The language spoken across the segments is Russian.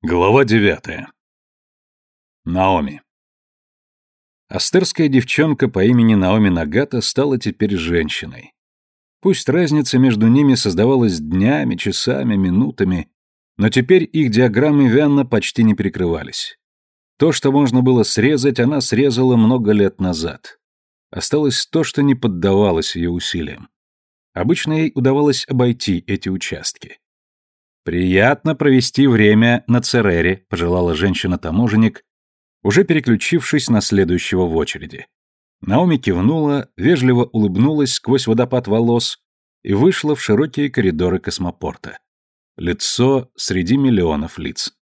Глава девятая. Наоми. Астерская девчонка по имени Наоми Нагата стала теперь женщиной. Пусть разница между ними создавалась днями, часами, минутами, но теперь их диаграммы Вянна почти не перекрывались. То, что можно было срезать, она срезала много лет назад. Осталось то, что не поддавалось ее усилиям. Обычно ей удавалось обойти эти участки. «Приятно провести время на Церере», — пожелала женщина-таможенник, уже переключившись на следующего в очереди. Наоми кивнула, вежливо улыбнулась сквозь водопад волос и вышла в широкие коридоры космопорта. Лицо среди миллионов лиц.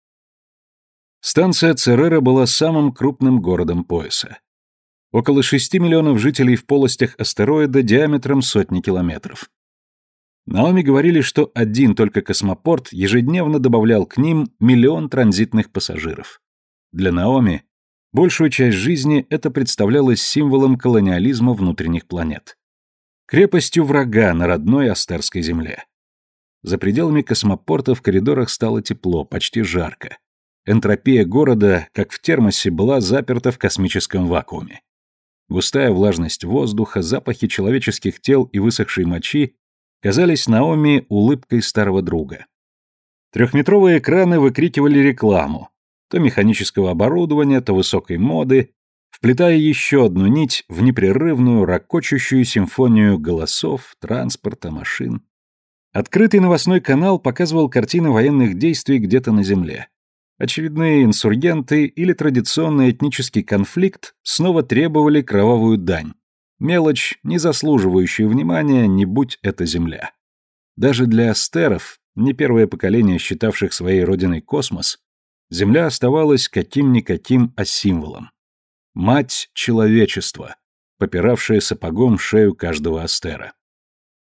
Станция Церера была самым крупным городом пояса. Около 6 миллионов жителей в полостях астероида диаметром сотни километров. Наоми говорили, что один только космопорт ежедневно добавлял к ним миллион транзитных пассажиров. Для Наоми большую часть жизни это представлялось символом колониализма внутренних планет. Крепостью врага на родной Астерской земле. За пределами космопорта в коридорах стало тепло, почти жарко. Энтропия города, как в термосе, была заперта в космическом вакууме. Густая влажность воздуха, запахи человеческих тел и высохшей мочи казались Наоми улыбкой старого друга. Трехметровые экраны выкрикивали рекламу, то механического оборудования, то высокой моды, вплетая еще одну нить в непрерывную, ракочущую симфонию голосов, транспорта, машин. Открытый новостной канал показывал картины военных действий где-то на земле. Очередные инсургенты или традиционный этнический конфликт снова требовали кровавую дань. Мелочь, не заслуживающая внимания, не будь это земля. Даже для астеров, не первое поколение считавших своей родиной космос, Земля оставалась каким-никаким, а символом. Мать человечества, попиравшая сапогом шею каждого астера.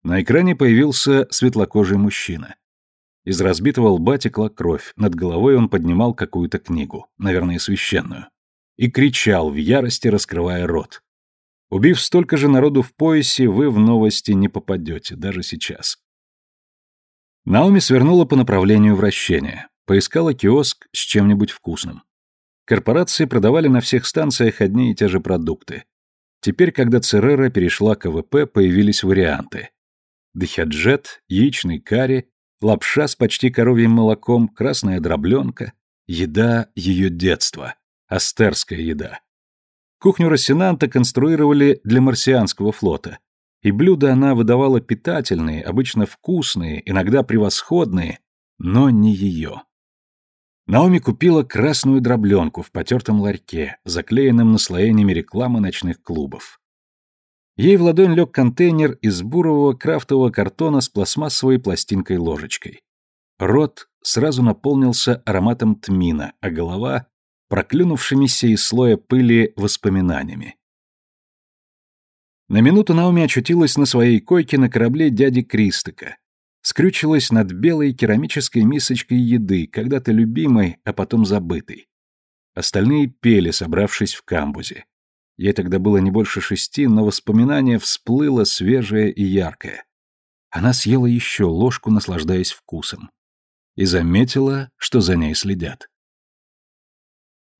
На экране появился светлокожий мужчина. Из разбитого лба текла кровь, над головой он поднимал какую-то книгу, наверное, священную, и кричал в ярости, раскрывая рот. Убив столько же народу в поясе, вы в новости не попадете, даже сейчас. Наоми свернула по направлению вращения, поискала киоск с чем-нибудь вкусным. Корпорации продавали на всех станциях одни и те же продукты. Теперь, когда Церера перешла к АВП, появились варианты. Дхяджет, яичный карри, лапша с почти коровьим молоком, красная дробленка, еда ее детства, астерская еда. Кухню Рассенанта конструировали для марсианского флота, и блюда она выдавала питательные, обычно вкусные, иногда превосходные, но не ее. Наоми купила красную дробленку в потертом ларьке, заклеенном наслоениями рекламы ночных клубов. Ей в ладонь лег контейнер из бурового крафтового картона с пластмассовой пластинкой-ложечкой. Рот сразу наполнился ароматом тмина, а голова проклюнувшимися из слоя пыли воспоминаниями. На минуту Наоми очутилась на своей койке на корабле дяди Кристека, скрючилась над белой керамической мисочкой еды, когда-то любимой, а потом забытой. Остальные пели, собравшись в камбузе. Ей тогда было не больше шести, но воспоминание всплыло свежее и яркое. Она съела еще ложку, наслаждаясь вкусом. И заметила, что за ней следят.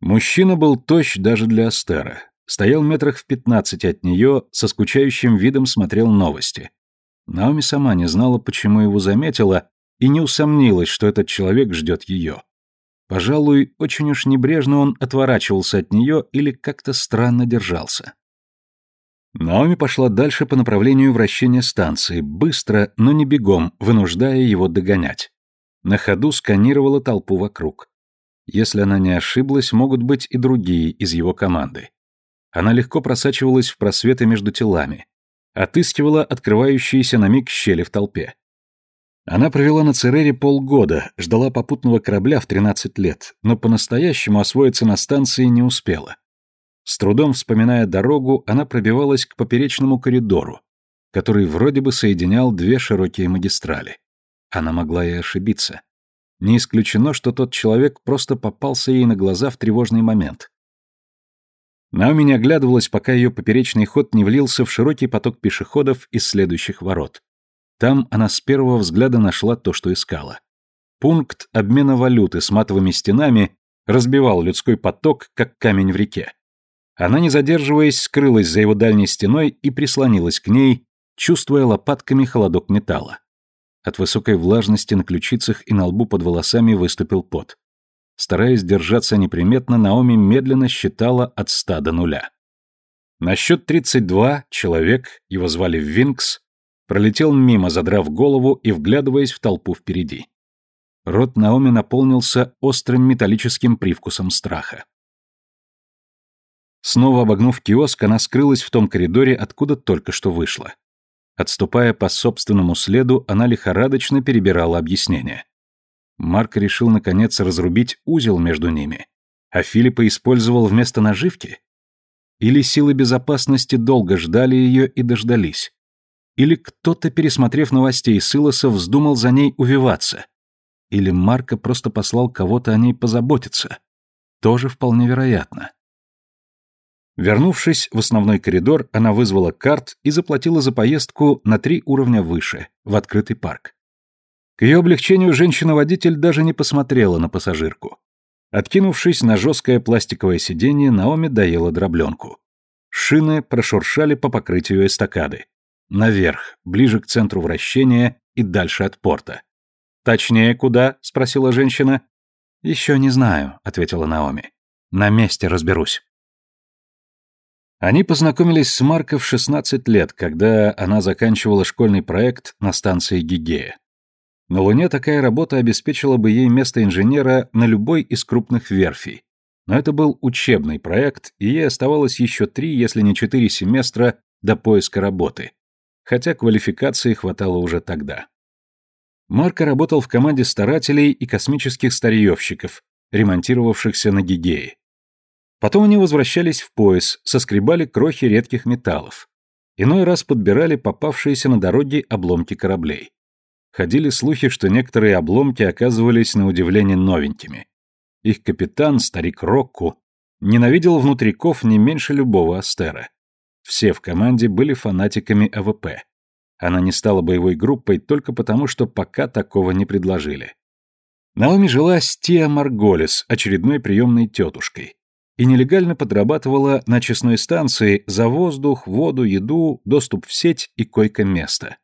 Мужчина был тощ даже для Астера. Стоял метрах в пятнадцати от нее, со скучающим видом смотрел новости. Наоми сама не знала, почему его заметила, и не усомнилась, что этот человек ждет ее. Пожалуй, очень уж небрежно он отворачивался от нее или как-то странно держался. Наоми пошла дальше по направлению вращения станции, быстро, но не бегом, вынуждая его догонять. На ходу сканировала толпу вокруг. Если она не ошиблась, могут быть и другие из его команды. Она легко просачивалась в просветы между телами, отыскивала открывающиеся на миг щели в толпе. Она провела на Церере полгода, ждала попутного корабля в 13 лет, но по-настоящему освоиться на станции не успела. С трудом вспоминая дорогу, она пробивалась к поперечному коридору, который вроде бы соединял две широкие магистрали. Она могла и ошибиться. Не исключено, что тот человек просто попался ей на глаза в тревожный момент. Наоми не оглядывалась, пока ее поперечный ход не влился в широкий поток пешеходов из следующих ворот. Там она с первого взгляда нашла то, что искала. Пункт обмена валюты с матовыми стенами разбивал людской поток, как камень в реке. Она, не задерживаясь, скрылась за его дальней стеной и прислонилась к ней, чувствуя лопатками холодок металла. От высокой влажности на ключицах и на лбу под волосами выступил пот. Стараясь держаться неприметно, Наоми медленно считала от ста до нуля. На счет 32 человек, его звали Винкс, пролетел мимо, задрав голову и вглядываясь в толпу впереди. Рот Наоми наполнился острым металлическим привкусом страха. Снова обогнув киоск, она скрылась в том коридоре, откуда только что вышла. Отступая по собственному следу, она лихорадочно перебирала объяснения. Марк решил, наконец, разрубить узел между ними, а Филиппа использовал вместо наживки? Или силы безопасности долго ждали ее и дождались? Или кто-то, пересмотрев новостей Сылоса, вздумал за ней увиваться? Или Марка просто послал кого-то о ней позаботиться? Тоже вполне вероятно. Вернувшись в основной коридор, она вызвала карт и заплатила за поездку на три уровня выше, в открытый парк. К ее облегчению женщина-водитель даже не посмотрела на пассажирку. Откинувшись на жесткое пластиковое сиденье, Наоми доела дробленку. Шины прошуршали по покрытию эстакады. Наверх, ближе к центру вращения и дальше от порта. «Точнее, куда?» — спросила женщина. «Еще не знаю», — ответила Наоми. «На месте разберусь». Они познакомились с Марко в 16 лет, когда она заканчивала школьный проект на станции Гигея. На Луне такая работа обеспечила бы ей место инженера на любой из крупных верфей. Но это был учебный проект, и ей оставалось еще три, если не четыре семестра до поиска работы. Хотя квалификации хватало уже тогда. Марко работал в команде старателей и космических старьевщиков, ремонтировавшихся на Гигее. Потом они возвращались в пояс, соскребали крохи редких металлов. Иной раз подбирали попавшиеся на дороге обломки кораблей. Ходили слухи, что некоторые обломки оказывались на удивление новенькими. Их капитан, старик Рокку, ненавидел внутриков не меньше любого Астера. Все в команде были фанатиками АВП. Она не стала боевой группой только потому, что пока такого не предложили. Наоми жила с Тиа Марголис, очередной приемной тетушкой и нелегально подрабатывала на честной станции за воздух, воду, еду, доступ в сеть и койко-место.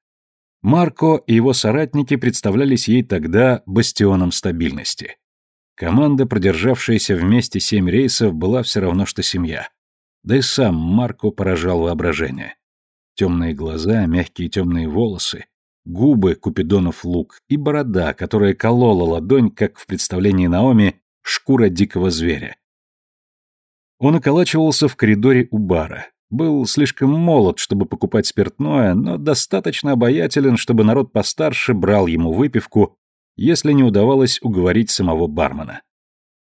Марко и его соратники представлялись ей тогда бастионом стабильности. Команда, продержавшаяся вместе семь рейсов, была все равно, что семья. Да и сам Марко поражал воображение. Темные глаза, мягкие темные волосы, губы Купидонов лук и борода, которая колола ладонь, как в представлении Наоми, шкура дикого зверя. Он околачивался в коридоре у бара. Был слишком молод, чтобы покупать спиртное, но достаточно обаятелен, чтобы народ постарше брал ему выпивку, если не удавалось уговорить самого бармена.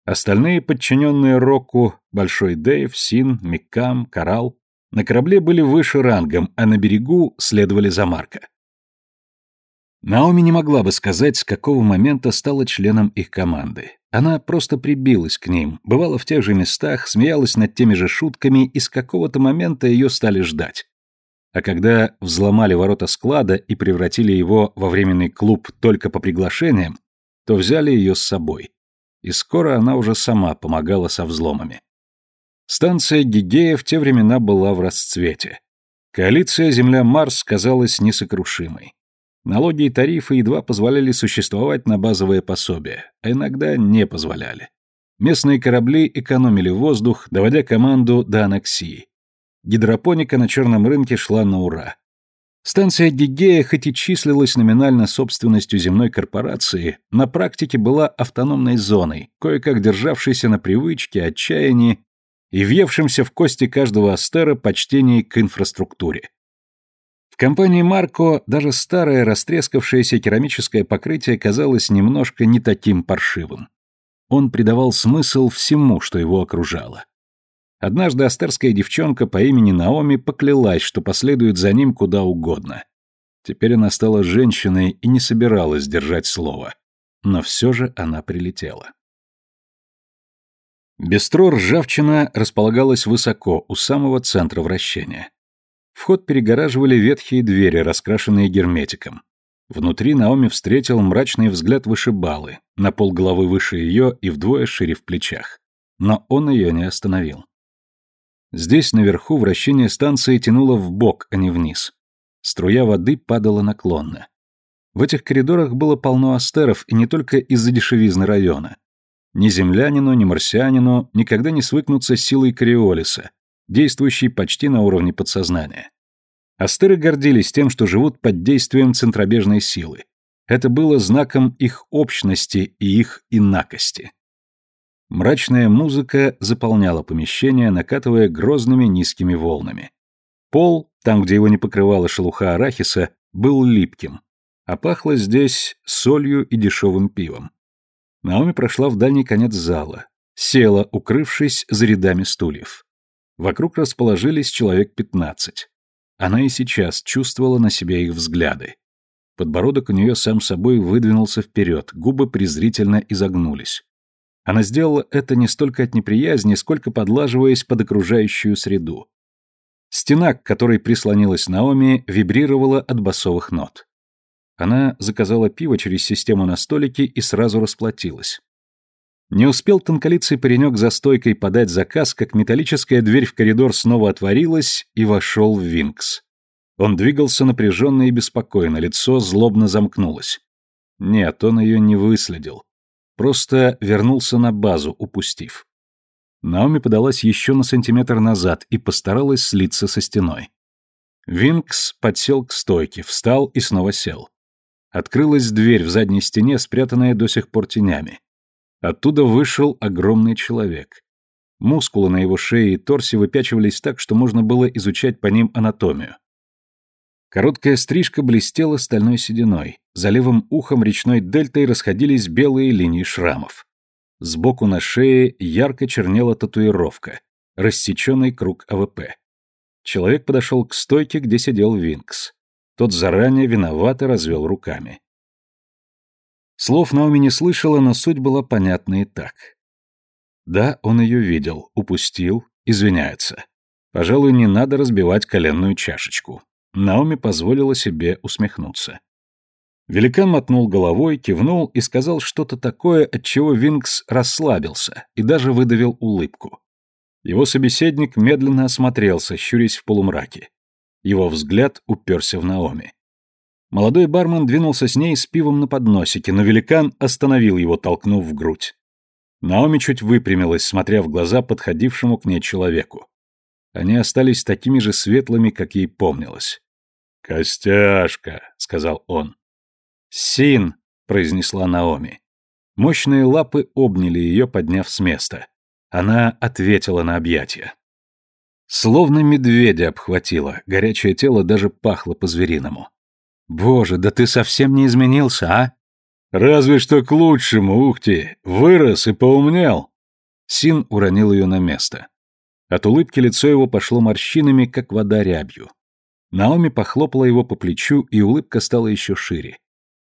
Остальные подчиненные Рокку, Большой Дэйв, Син, Миккам, Коралл, на корабле были выше рангом, а на берегу следовали за Марка. Наоми не могла бы сказать, с какого момента стала членом их команды. Она просто прибилась к ним, бывала в тех же местах, смеялась над теми же шутками, и с какого-то момента ее стали ждать. А когда взломали ворота склада и превратили его во временный клуб только по приглашениям, то взяли ее с собой. И скоро она уже сама помогала со взломами. Станция Гигея в те времена была в расцвете. Коалиция Земля-Марс казалась несокрушимой. Налоги и тарифы едва позволяли существовать на базовые пособия, а иногда не позволяли. Местные корабли экономили воздух, доводя команду до аннексии. Гидропоника на черном рынке шла на ура. Станция Гигея, хоть и числилась номинально собственностью земной корпорации, на практике была автономной зоной, кое-как державшейся на привычке, отчаянии и въевшимся в кости каждого астера почтении к инфраструктуре компании Марко даже старое растрескавшееся керамическое покрытие казалось немножко не таким паршивым. Он придавал смысл всему, что его окружало. Однажды астерская девчонка по имени Наоми поклялась, что последует за ним куда угодно. Теперь она стала женщиной и не собиралась держать слово. Но все же она прилетела. Бестро ржавчина располагалась высоко, у самого центра вращения. Вход перегораживали ветхие двери, раскрашенные герметиком. Внутри Наоми встретил мрачный взгляд вышибалы, на полголовы выше ее и вдвое шире в плечах. Но он ее не остановил. Здесь, наверху, вращение станции тянуло в бок, а не вниз. Струя воды падала наклонно. В этих коридорах было полно астеров, и не только из-за дешевизны района. Ни землянину, ни марсианину никогда не свыкнуться с силой Кориолиса, действующей почти на уровне подсознания. Астеры гордились тем, что живут под действием центробежной силы. Это было знаком их общности и их инакости. Мрачная музыка заполняла помещение, накатывая грозными низкими волнами. Пол, там, где его не покрывала шелуха арахиса, был липким, а пахло здесь солью и дешевым пивом. Наоми прошла в дальний конец зала, села, укрывшись за рядами стульев. Вокруг расположились человек пятнадцать. Она и сейчас чувствовала на себе их взгляды. Подбородок у нее сам собой выдвинулся вперед, губы презрительно изогнулись. Она сделала это не столько от неприязни, сколько подлаживаясь под окружающую среду. Стена, к которой прислонилась Наоми, вибрировала от басовых нот. Она заказала пиво через систему на столике и сразу расплатилась. Не успел тонколицый паренек за стойкой подать заказ, как металлическая дверь в коридор снова отворилась, и вошел Винкс. Он двигался напряженно и беспокойно, лицо злобно замкнулось. Нет, он ее не выследил. Просто вернулся на базу, упустив. Наоми подалась еще на сантиметр назад и постаралась слиться со стеной. Винкс подсел к стойке, встал и снова сел. Открылась дверь в задней стене, спрятанная до сих пор тенями. Оттуда вышел огромный человек. Мускулы на его шее и торсе выпячивались так, что можно было изучать по ним анатомию. Короткая стрижка блестела стальной сединой, за левым ухом речной дельтой расходились белые линии шрамов. Сбоку на шее ярко чернела татуировка, рассеченный круг АВП. Человек подошел к стойке, где сидел Винкс. Тот заранее виновато развел руками. Слов Наоми не слышала, но суть была понятна и так. Да, он ее видел, упустил, извиняется. Пожалуй, не надо разбивать коленную чашечку. Наоми позволила себе усмехнуться. Великан мотнул головой, кивнул и сказал что-то такое, от чего Винкс расслабился и даже выдавил улыбку. Его собеседник медленно осмотрелся, щурясь в полумраке. Его взгляд уперся в Наоми. Молодой бармен двинулся с ней с пивом на подносике, но великан остановил его, толкнув в грудь. Наоми чуть выпрямилась, смотря в глаза подходившему к ней человеку. Они остались такими же светлыми, как ей помнилось. «Костяшка», — сказал он. «Син», — произнесла Наоми. Мощные лапы обняли ее, подняв с места. Она ответила на объятия. Словно медведя обхватила, горячее тело даже пахло по-звериному. Боже, да ты совсем не изменился, а? Разве что к лучшему, ух ты, вырос и поумнел. Син уронил ее на место. От улыбки лицо его пошло морщинами, как вода рябью. Наоми похлопала его по плечу, и улыбка стала еще шире.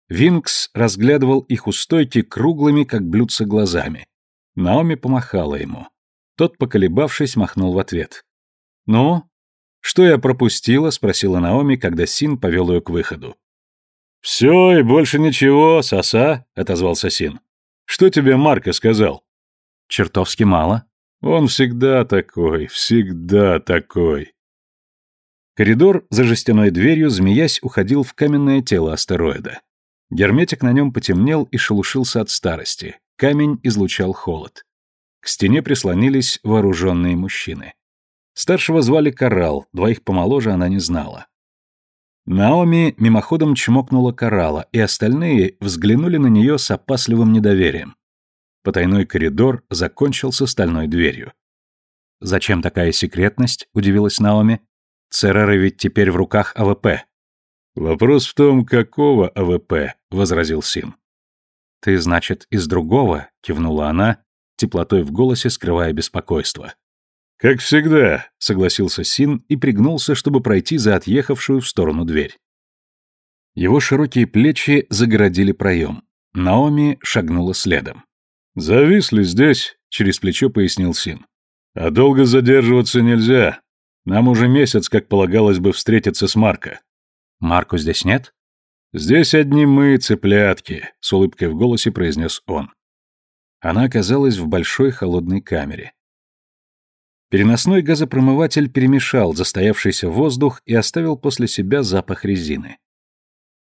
Винкс разглядывал их у стойки круглыми, как блюдца, глазами. Наоми помахала ему. Тот, поколебавшись, махнул в ответ. «Ну, «Что я пропустила?» — спросила Наоми, когда Син повел ее к выходу. «Все и больше ничего, соса», — отозвался Син. «Что тебе Марко сказал?» «Чертовски мало». «Он всегда такой, всегда такой». Коридор за жестяной дверью, змеясь, уходил в каменное тело астероида. Герметик на нем потемнел и шелушился от старости. Камень излучал холод. К стене прислонились вооруженные мужчины. Старшего звали Коралл, двоих помоложе она не знала. Наоми мимоходом чмокнула Коралла, и остальные взглянули на нее с опасливым недоверием. Потайной коридор закончился стальной дверью. «Зачем такая секретность?» – удивилась Наоми. «Церера ведь теперь в руках АВП». «Вопрос в том, какого АВП», – возразил Син. «Ты, значит, из другого?» – кивнула она, теплотой в голосе скрывая беспокойство. «Как всегда», — согласился Син и пригнулся, чтобы пройти за отъехавшую в сторону дверь. Его широкие плечи загородили проем. Наоми шагнула следом. «Зависли здесь», — через плечо пояснил Син. «А долго задерживаться нельзя. Нам уже месяц, как полагалось бы, встретиться с Марко». «Марко здесь нет?» «Здесь одни мы, цыплятки», — с улыбкой в голосе произнес он. Она оказалась в большой холодной камере. Переносной газопромыватель перемешал застоявшийся воздух и оставил после себя запах резины.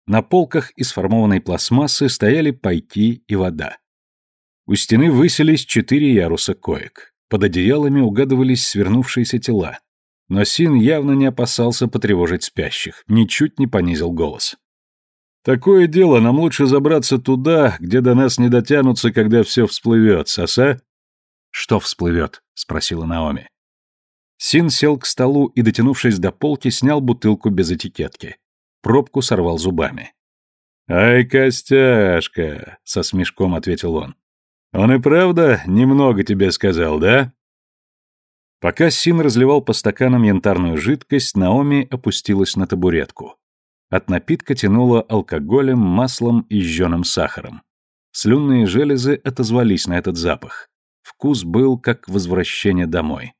На полках из формованной пластмассы стояли пайки и вода. У стены высились четыре яруса коек. Под одеялами угадывались свернувшиеся тела. Но Син явно не опасался потревожить спящих, ничуть не понизил голос. «Такое дело, нам лучше забраться туда, где до нас не дотянутся, когда все всплывет, соса?» «Что всплывет?» — спросила Наоми. Син сел к столу и, дотянувшись до полки, снял бутылку без этикетки. Пробку сорвал зубами. «Ай, Костяшка!» — со смешком ответил он. «Он и правда немного тебе сказал, да?» Пока Син разливал по стаканам янтарную жидкость, Наоми опустилась на табуретку. От напитка тянуло алкоголем, маслом и жженым сахаром. Слюнные железы отозвались на этот запах. Вкус был как возвращение домой.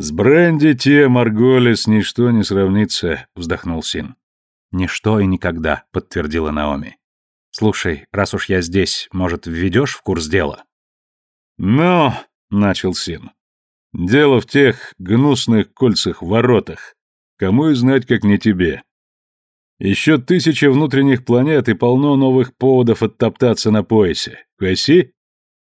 «С бренди те, Марголис, ничто не сравнится», — вздохнул Син. «Ничто и никогда», — подтвердила Наоми. «Слушай, раз уж я здесь, может, введешь в курс дела?» «Но», — начал Син, — «дело в тех гнусных кольцах-воротах. Кому и знать, как не тебе. Еще тысяча внутренних планет и полно новых поводов оттоптаться на поясе. Кваси?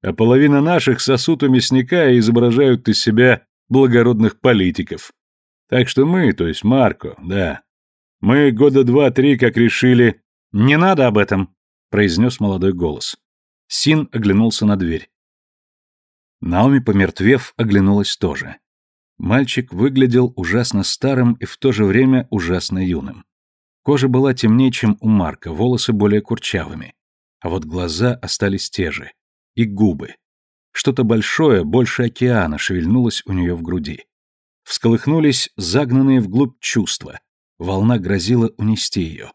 А половина наших сосут у мясника и изображают из себя благородных политиков. Так что мы, то есть Марко, да. Мы года два-три как решили... «Не надо об этом», — произнес молодой голос. Син оглянулся на дверь. Наоми, помертвев, оглянулась тоже. Мальчик выглядел ужасно старым и в то же время ужасно юным. Кожа была темнее, чем у Марка, волосы более курчавыми. А вот глаза остались те же. И губы. Что-то большое, больше океана, шевельнулось у нее в груди. Всколыхнулись загнанные вглубь чувства. Волна грозила унести ее.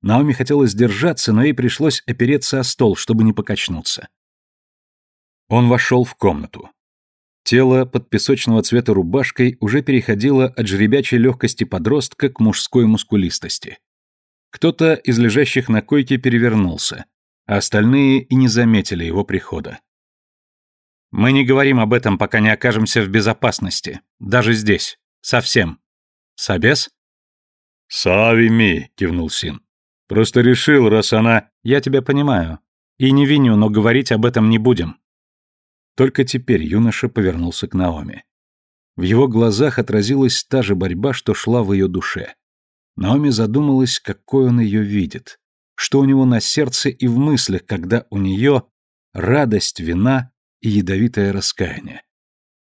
Наоми хотела сдержаться, но ей пришлось опереться о стол, чтобы не покачнуться. Он вошел в комнату. Тело под песочного цвета рубашкой уже переходило от жеребячей легкости подростка к мужской мускулистости. Кто-то из лежащих на койке перевернулся, а остальные и не заметили его прихода. Мы не говорим об этом, пока не окажемся в безопасности. Даже здесь. Совсем. Собес? Савими, кивнул Син. Просто решил, раз она... Я тебя понимаю. И не виню, но говорить об этом не будем. Только теперь юноша повернулся к Наоми. В его глазах отразилась та же борьба, что шла в ее душе. Наоми задумалась, какой он ее видит, что у него на сердце и в мыслях, когда у нее радость, вина и ядовитое раскаяние.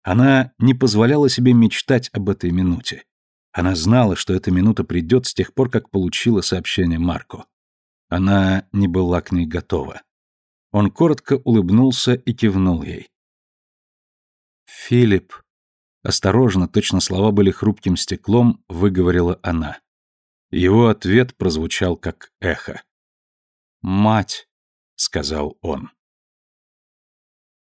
Она не позволяла себе мечтать об этой минуте. Она знала, что эта минута придет с тех пор, как получила сообщение Марко. Она не была к ней готова. Он коротко улыбнулся и кивнул ей. «Филипп», осторожно, точно слова были хрупким стеклом, выговорила она. Его ответ прозвучал как эхо. «Мать», — сказал он.